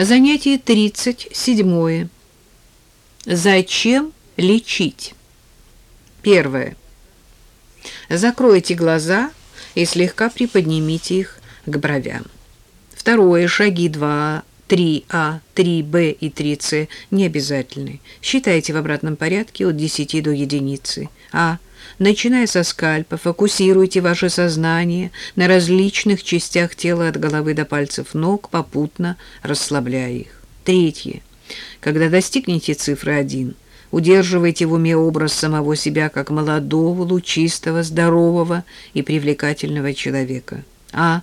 Занятие 37. Зачем лечить? Первое. Закройте глаза и слегка приподнимите их к бровям. Второе. Шаги 2, 3А, 3Б и 3С не обязательны. Считайте в обратном порядке от 10 до единицы. А. Начиная со скальпа, фокусируйте ваше сознание на различных частях тела от головы до пальцев ног, попутно расслабляя их. Третье. Когда достигнете цифры 1, удерживайте в уме образ самого себя как молодого, лучистого, здорового и привлекательного человека. А.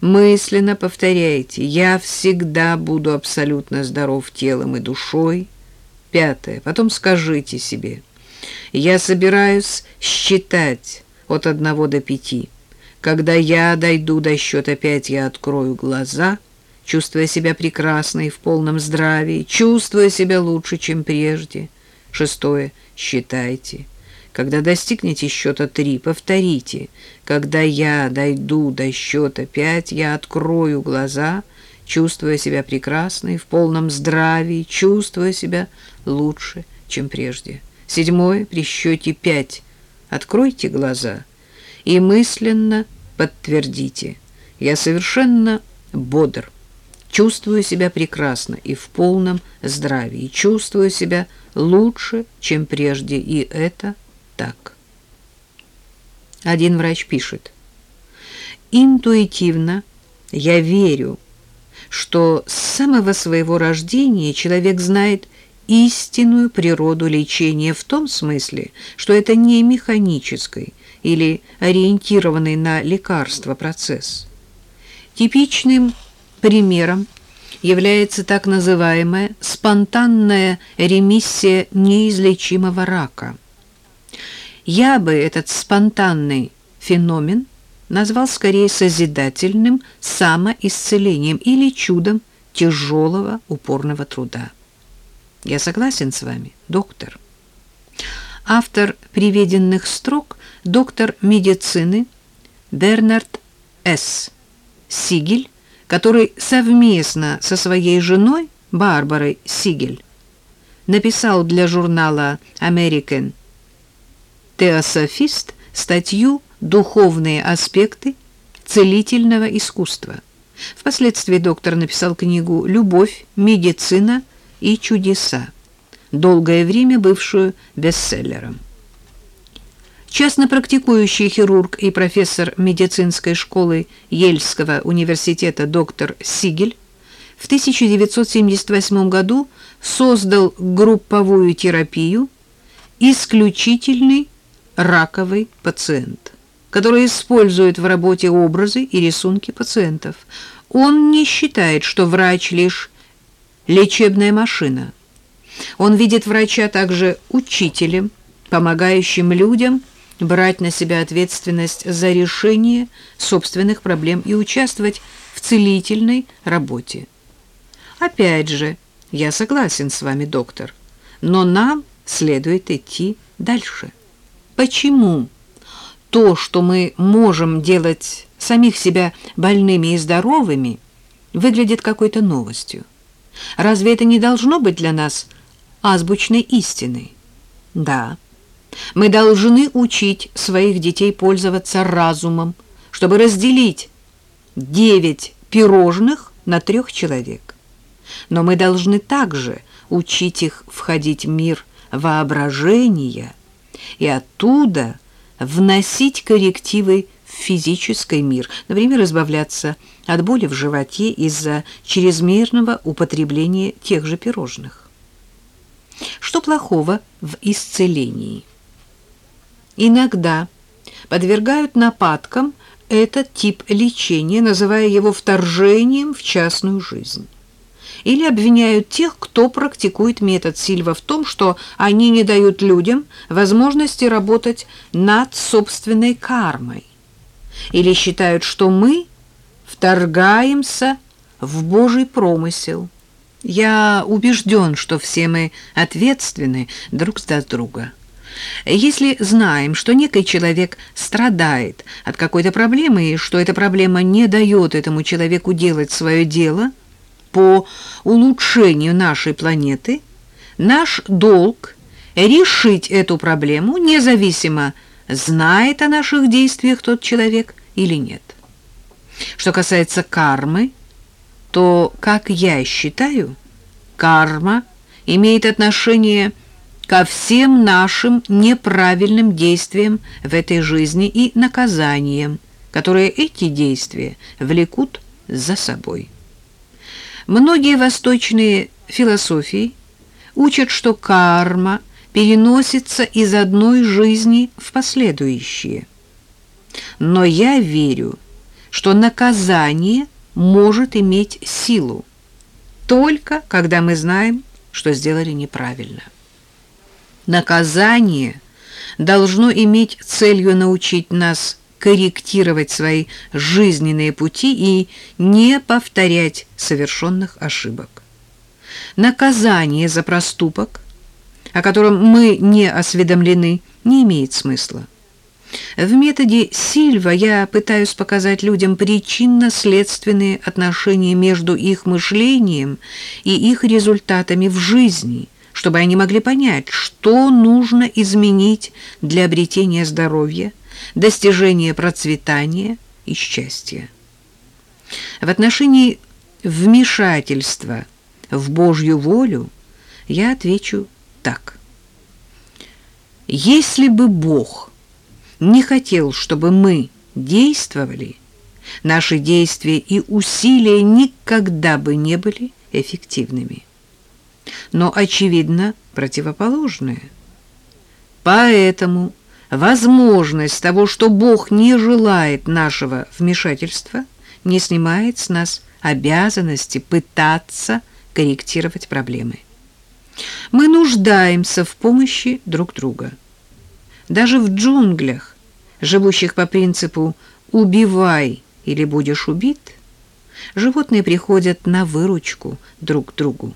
Мысленно повторяйте «Я всегда буду абсолютно здоров телом и душой». Пятое. Потом скажите себе «Я собираюсь считать от одного до пяти. Когда я дойду до счета пять, я открою глаза» чувствуя себя прекрасно и в полном здравии, чувствуя себя лучше, чем прежде. Шестое. Считайте. Когда достигнете счета три, повторите. Когда я дойду до счета пять, я открою глаза, чувствуя себя прекрасно и в полном здравии, чувствуя себя лучше, чем прежде. Седьмое. При счете пять откройте глаза и мысленно подтвердите. Я совершенно бодр, чувствую себя прекрасно и в полном здравии, чувствую себя лучше, чем прежде, и это так. Один врач пишет, «Интуитивно я верю, что с самого своего рождения человек знает истинную природу лечения в том смысле, что это не механический или ориентированный на лекарство процесс. Типичным примером является так называемая спонтанная ремиссия неизлечимого рака – я бы этот спонтанный феномен назвал скорее созидательным самоисцелением или чудом тяжелого упорного труда. Я согласен с вами, доктор. Автор приведенных строк – доктор медицины Бернард С. Сигель, который совместно со своей женой Барбарой Сигель написал для журнала American теософист статью «Духовные аспекты целительного искусства». Впоследствии доктор написал книгу «Любовь, медицина и чудеса», долгое время бывшую бестселлером. Частно практикующий хирург и профессор медицинской школы Ельского университета доктор Сигель в 1978 году создал групповую терапию «Исключительный раковый пациент, который использует в работе образы и рисунки пациентов. Он не считает, что врач лишь лечебная машина. Он видит врача также учителем, помогающим людям брать на себя ответственность за решение собственных проблем и участвовать в целительной работе. Опять же, я согласен с вами, доктор, но нам следует идти дальше. Почему то, что мы можем делать самих себя больными и здоровыми, выглядит какой-то новостью? Разве это не должно быть для нас азбучной истиной? Да. Мы должны учить своих детей пользоваться разумом, чтобы разделить девять пирожных на трех человек. Но мы должны также учить их входить в мир воображения – и оттуда вносить коррективы в физический мир, например, избавляться от боли в животе из-за чрезмерного употребления тех же пирожных. Что плохого в исцелении? Иногда подвергают нападкам этот тип лечения, называя его вторжением в частную жизнь. Или обвиняют тех, кто практикует метод Сильва в том, что они не дают людям возможности работать над собственной кармой, или считают, что мы вторгаемся в Божий промысел. Я убежден, что все мы ответственны друг за друга. Если знаем, что некий человек страдает от какой-то проблемы и что эта проблема не дает этому человеку делать свое дело по улучшению нашей планеты, наш долг решить эту проблему, независимо, знает о наших действиях тот человек или нет. Что касается кармы, то, как я считаю, карма имеет отношение ко всем нашим неправильным действиям в этой жизни и наказаниям, которые эти действия влекут за собой. Многие восточные философии учат, что карма переносится из одной жизни в последующие. Но я верю, что наказание может иметь силу только когда мы знаем, что сделали неправильно. Наказание должно иметь целью научить нас корректировать свои жизненные пути и не повторять совершенных ошибок. Наказание за проступок, о котором мы не осведомлены, не имеет смысла. В методе Сильва я пытаюсь показать людям причинно-следственные отношения между их мышлением и их результатами в жизни, чтобы они могли понять, что нужно изменить для обретения здоровья, достижения процветания и счастья. В отношении вмешательства в Божью волю я отвечу так. Если бы Бог не хотел, чтобы мы действовали, наши действия и усилия никогда бы не были эффективными. Но, очевидно, противоположное. Поэтому возможность того, что Бог не желает нашего вмешательства, не снимает с нас обязанности пытаться корректировать проблемы. Мы нуждаемся в помощи друг друга. Даже в джунглях, живущих по принципу «убивай или будешь убит», животные приходят на выручку друг другу.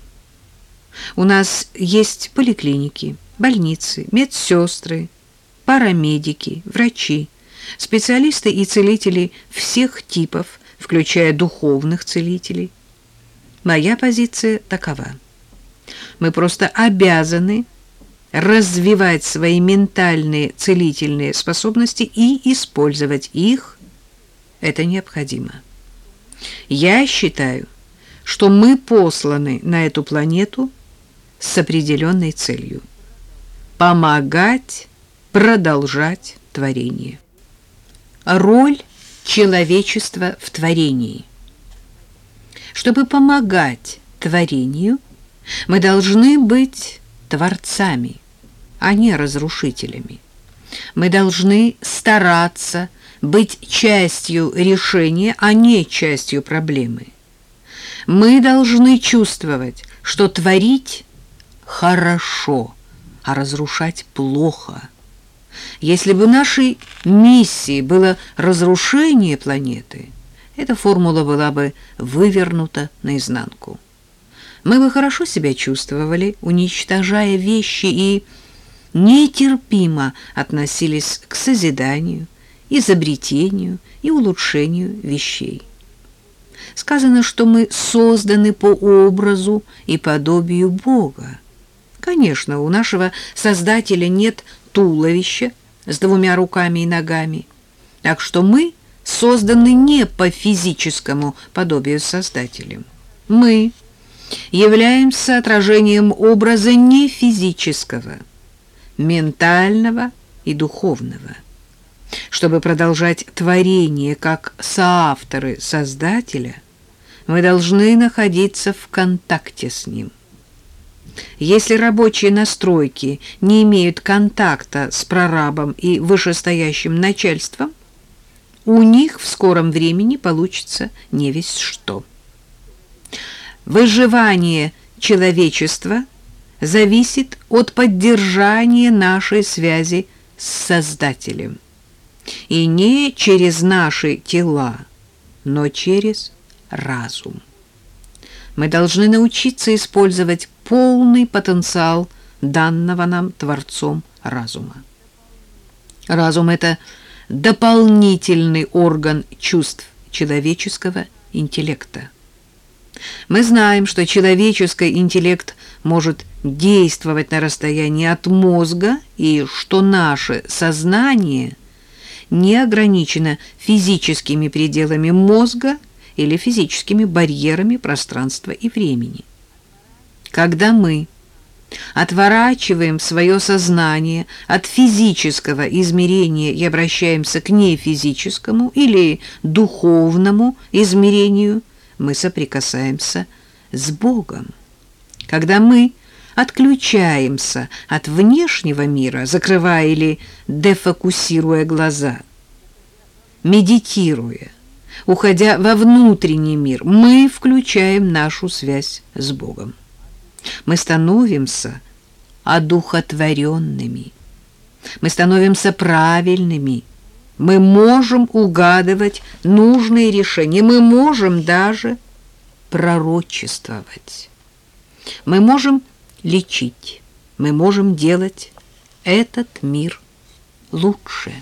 У нас есть поликлиники, больницы, медсестры, парамедики, врачи, специалисты и целители всех типов, включая духовных целителей. Моя позиция такова. Мы просто обязаны развивать свои ментальные целительные способности и использовать их, это необходимо. Я считаю, что мы посланы на эту планету с определенной целью – помогать продолжать творение. Роль человечества в творении. Чтобы помогать творению, мы должны быть творцами – а не разрушителями. Мы должны стараться быть частью решения, а не частью проблемы. Мы должны чувствовать, что творить хорошо, а разрушать плохо. Если бы нашей миссией было разрушение планеты, эта формула была бы вывернута наизнанку. Мы бы хорошо себя чувствовали, уничтожая вещи и нетерпимо относились к созиданию, изобретению и улучшению вещей. Сказано, что мы созданы по образу и подобию Бога. Конечно, у нашего Создателя нет туловища с двумя руками и ногами, так что мы созданы не по физическому подобию Создателем. Мы являемся отражением образа не физического, ментального и духовного. Чтобы продолжать творение как соавторы Создателя, мы должны находиться в контакте с Ним. Если рабочие настройки не имеют контакта с прорабом и вышестоящим начальством, у них в скором времени получится не весь что. выживание человечества зависит от поддержания нашей связи с Создателем. И не через наши тела, но через разум. Мы должны научиться использовать полный потенциал данного нам Творцом разума. Разум – это дополнительный орган чувств человеческого интеллекта. Мы знаем, что человеческий интеллект может действовать на расстоянии от мозга и что наше сознание не ограничено физическими пределами мозга или физическими барьерами пространства и времени. Когда мы отворачиваем свое сознание от физического измерения и обращаемся к нефизическому или духовному измерению, мы соприкасаемся с Богом. Когда мы отключаемся от внешнего мира, закрывая или дефокусируя глаза, медитируя, уходя во внутренний мир, мы включаем нашу связь с Богом мы становимся одухотворенными, мы становимся правильными, мы можем угадывать нужные решения, мы можем даже пророчествовать, мы можем лечить, мы можем делать этот мир лучше.